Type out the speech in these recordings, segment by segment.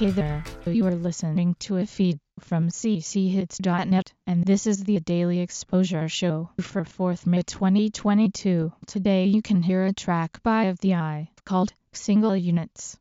Hey there, you are listening to a feed from cchits.net, and this is the Daily Exposure Show for 4th May 2022. Today you can hear a track by Of the Eye called Single Units.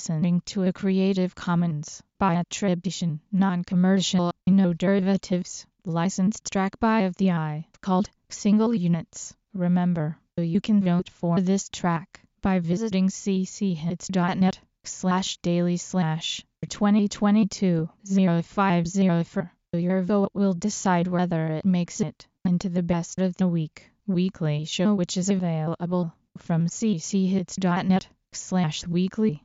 Listening to a Creative Commons by attribution, non-commercial, no derivatives, licensed track by Of the Eye called Single Units. Remember, you can vote for this track by visiting cchits.net slash daily slash 2022 0504. Your vote will decide whether it makes it into the best of the week weekly show which is available from cchits.net slash weekly.